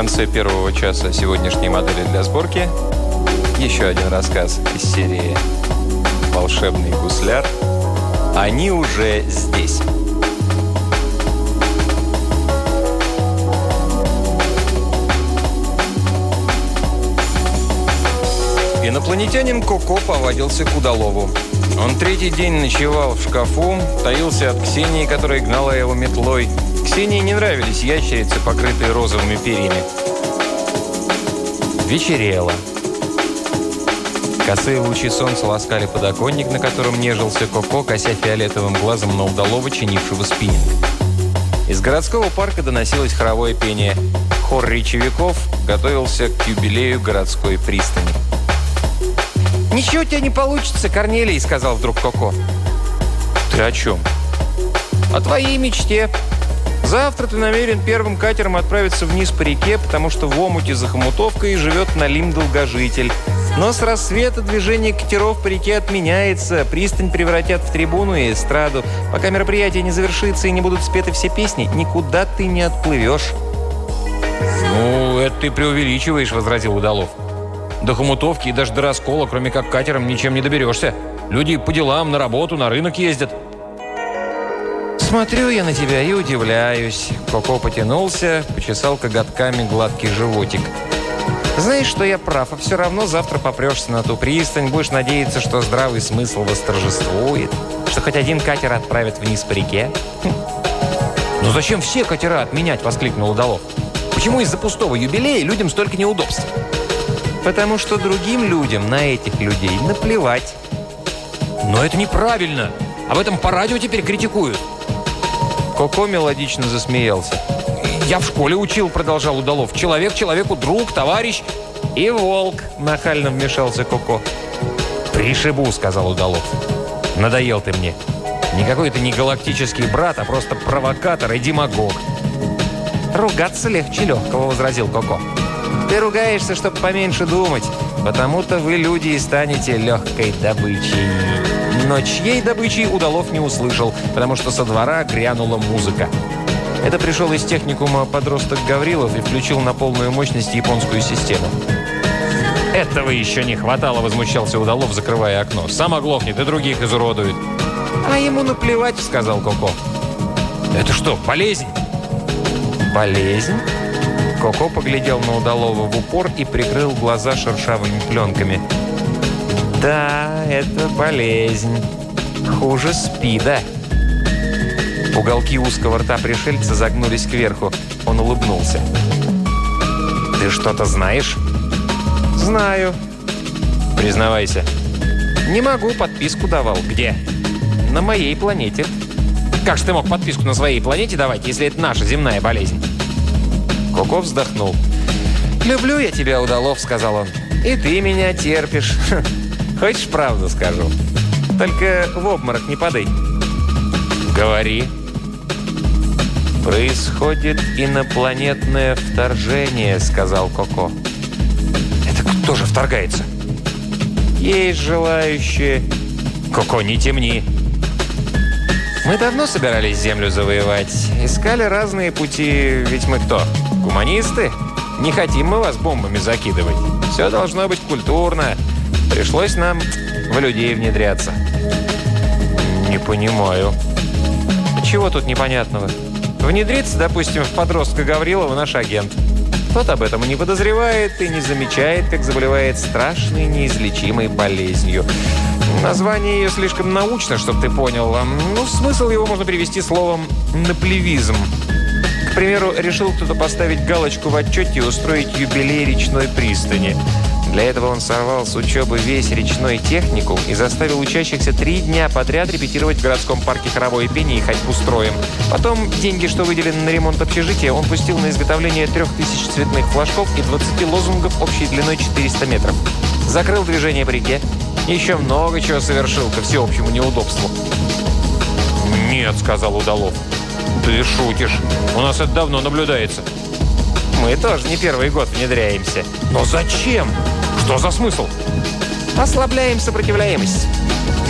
конце первого часа сегодняшней модели для сборки еще один рассказ из серии «Волшебный гусляр». Они уже здесь. Инопланетянин Коко повадился к удалову. Он третий день ночевал в шкафу, таился от Ксении, которая гнала его метлой. Ксении не нравились ящерицы, покрытые розовыми перьями. Вечерело. Косые лучи солнца ласкали подоконник, на котором нежился Коко, кося фиолетовым глазом на удалого, чинившего спиннинг. Из городского парка доносилось хоровое пение. Хор речевиков готовился к юбилею городской пристани. «Ничего у тебя не получится, Корнелий», — сказал вдруг Коко. «Ты о чем?» «О твоей мечте. Завтра ты намерен первым катером отправиться вниз по реке, потому что в омуте за хомутовкой живет Налим Долгожитель. Но с рассвета движение катеров по реке отменяется, пристань превратят в трибуну и эстраду. Пока мероприятие не завершится и не будут спеты все песни, никуда ты не отплывешь». «Ну, это ты преувеличиваешь», — возразил Удалов. До хомутовки и даже до раскола, кроме как катером, ничем не доберешься. Люди по делам, на работу, на рынок ездят. Смотрю я на тебя и удивляюсь. Коко потянулся, почесал коготками гладкий животик. Знаешь, что я прав, а все равно завтра попрешься на ту пристань, будешь надеяться, что здравый смысл восторжествует, что хоть один катер отправят вниз по реке. Хм. «Ну зачем все катера отменять?» – воскликнул Удалов. «Почему из-за пустого юбилея людям столько неудобств?» Потому что другим людям на этих людей наплевать. Но это неправильно. Об этом по радио теперь критикуют. Коко мелодично засмеялся. «Я в школе учил», — продолжал Удалов. «Человек человеку друг, товарищ». «И волк», — нахально вмешался Коко. «Пришибу», — сказал Удалов. «Надоел ты мне. Никакой ты не галактический брат, а просто провокатор и демагог». «Ругаться легче легкого», — возразил Коко. Ты ругаешься, чтобы поменьше думать, потому-то вы, люди, и станете легкой добычей. Но чьей добычей Удалов не услышал, потому что со двора грянула музыка. Это пришел из техникума подросток Гаврилов и включил на полную мощность японскую систему. «Этого еще не хватало», — возмущался Удалов, закрывая окно. «Сам оглохнет и других изуродует». «А ему наплевать», — сказал Коко. «Это что, болезнь?» «Болезнь?» Коко поглядел на Удалова в упор и прикрыл глаза шершавыми пленками. «Да, это болезнь. Хуже спида». Уголки узкого рта пришельца загнулись кверху. Он улыбнулся. «Ты что-то знаешь?» «Знаю». «Признавайся». «Не могу, подписку давал». «Где?» «На моей планете». «Как же ты мог подписку на своей планете давать, если это наша земная болезнь?» Коко вздохнул. «Люблю я тебя, Удалов», — сказал он. «И ты меня терпишь. Хочешь правду скажу? Только в обморок не падай». «Говори». «Происходит инопланетное вторжение», — сказал Коко. «Это кто же вторгается?» «Есть желающие». «Коко, не темни». «Мы давно собирались Землю завоевать. Искали разные пути, ведь мы кто?» Гуманисты? Не хотим мы вас бомбами закидывать. Все должно быть культурно. Пришлось нам в людей внедряться. Не понимаю. Чего тут непонятного? Внедриться, допустим, в подростка Гаврилова наш агент. Тот об этом не подозревает и не замечает, как заболевает страшной неизлечимой болезнью. Название ее слишком научно, чтобы ты понял. Ну, смысл его можно перевести словом «наплевизм». К примеру, решил кто-то поставить галочку в отчете и устроить юбилей речной пристани. Для этого он сорвал с учебы весь речной техникум и заставил учащихся три дня подряд репетировать в городском парке хоровое пение и ходьбу строем. Потом деньги, что выделены на ремонт общежития, он пустил на изготовление трех тысяч цветных флажков и 20 лозунгов общей длиной 400 метров. Закрыл движение по реке. Еще много чего совершил ко всеобщему неудобству. «Нет», — сказал Удалов. Ты шутишь. У нас это давно наблюдается. Мы тоже не первый год внедряемся. Но зачем? Что за смысл? Ослабляем сопротивляемость.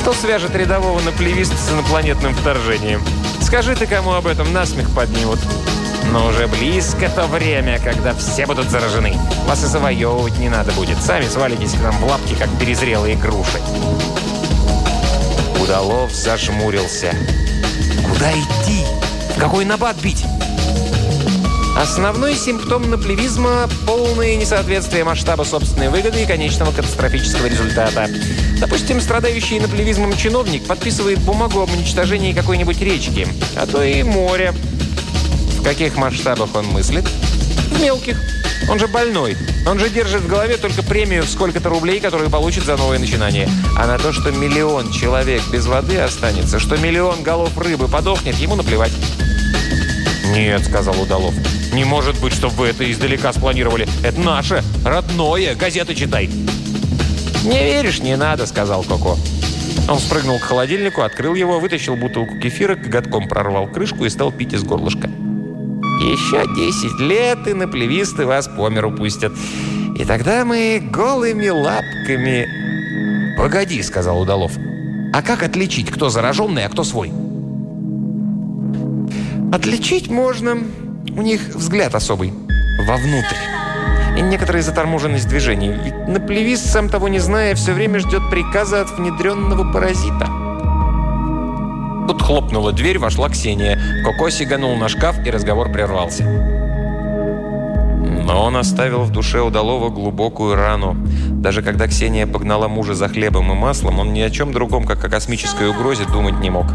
Кто свяжет рядового наплевиста с инопланетным вторжением? Скажи ты, кому об этом насмех поднимут. Но уже близко то время, когда все будут заражены. Вас и завоевывать не надо будет. Сами свалитесь к нам в лапки, как перезрелые груши. Удалов зажмурился. Куда идти? В какой набат бить? Основной симптом наплевизма – полное несоответствие масштаба собственной выгоды и конечного катастрофического результата. Допустим, страдающий наплевизмом чиновник подписывает бумагу об уничтожении какой-нибудь речки, а то и моря. В каких масштабах он мыслит? В мелких. Он же больной. Он же держит в голове только премию в сколько-то рублей, которую получит за новое начинание. А на то, что миллион человек без воды останется, что миллион голов рыбы подохнет, ему наплевать. «Нет», — сказал Удалов. «Не может быть, чтобы вы это издалека спланировали. Это наше, родное. Газеты читай». «Не веришь, не надо», — сказал Коко. Он спрыгнул к холодильнику, открыл его, вытащил бутылку кефира, коготком прорвал крышку и стал пить из горлышка. «Еще 10 лет, и наплевисты вас по миру пустят. И тогда мы голыми лапками...» «Погоди», — сказал Удалов. «А как отличить, кто зараженный, а кто свой?» Отличить можно. У них взгляд особый. Вовнутрь. И некоторая заторможенность движений. Ведь наплевист, сам того не зная, все время ждет приказа от внедренного паразита. Тут хлопнула дверь, вошла Ксения. Коко сиганул на шкаф, и разговор прервался. Но он оставил в душе удалого глубокую рану. Даже когда Ксения погнала мужа за хлебом и маслом, он ни о чем другом, как о космической угрозе, думать не мог.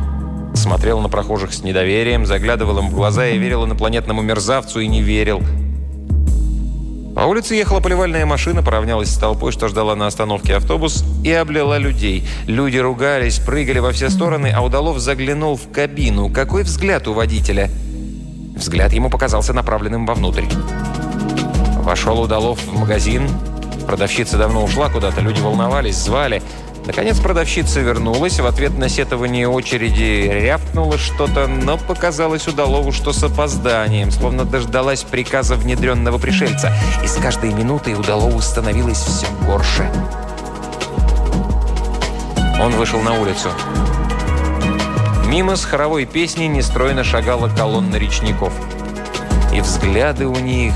Смотрел на прохожих с недоверием, заглядывал им в глаза и верил инопланетному мерзавцу и не верил. По улице ехала поливальная машина, поравнялась с толпой, что ждала на остановке автобус, и облила людей. Люди ругались, прыгали во все стороны, а Удалов заглянул в кабину. Какой взгляд у водителя? Взгляд ему показался направленным вовнутрь. Вошел Удалов в магазин. Продавщица давно ушла куда-то, люди волновались, звали – Наконец продавщица вернулась, в ответ на сетование очереди рявкнула что-то, но показалось Удалову, что с опозданием, словно дождалась приказа внедренного пришельца. И с каждой минутой Удалову становилось все горше. Он вышел на улицу. Мимо с хоровой песней нестройно шагала колонна речников. И взгляды у них...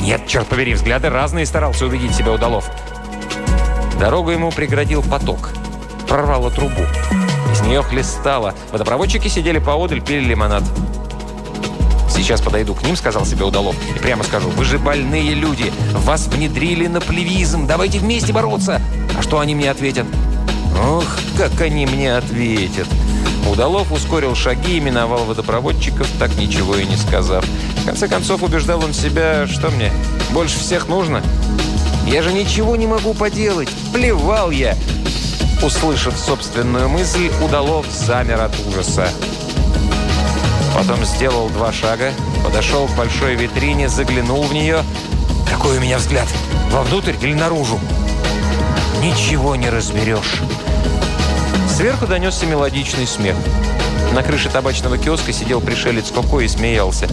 Нет, черт побери, взгляды разные старался увидеть себя Удалов. Дорогу ему преградил поток. Прорвало трубу. Из нее хлестало. Водопроводчики сидели поодаль, пили лимонад. «Сейчас подойду к ним», — сказал себе Удалов, «и прямо скажу, вы же больные люди, вас внедрили на плевизм, давайте вместе бороться». А что они мне ответят? Ох, как они мне ответят. Удалов ускорил шаги и миновал водопроводчиков, так ничего и не сказав. В конце концов, убеждал он себя, что мне больше всех нужно. Я же ничего не могу поделать. Плевал я. Услышав собственную мысль, Удалов замер от ужаса. Потом сделал два шага, подошел к большой витрине, заглянул в нее. Какой у меня взгляд? Вовнутрь или наружу? Ничего не разберешь. Сверху донесся мелодичный смех. На крыше табачного киоска сидел пришелец Коко и смеялся.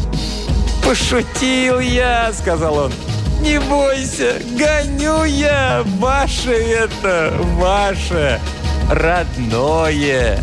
«Пошутил я!» — сказал он. Не бойся, гоню я, ваше это, ваше, родное.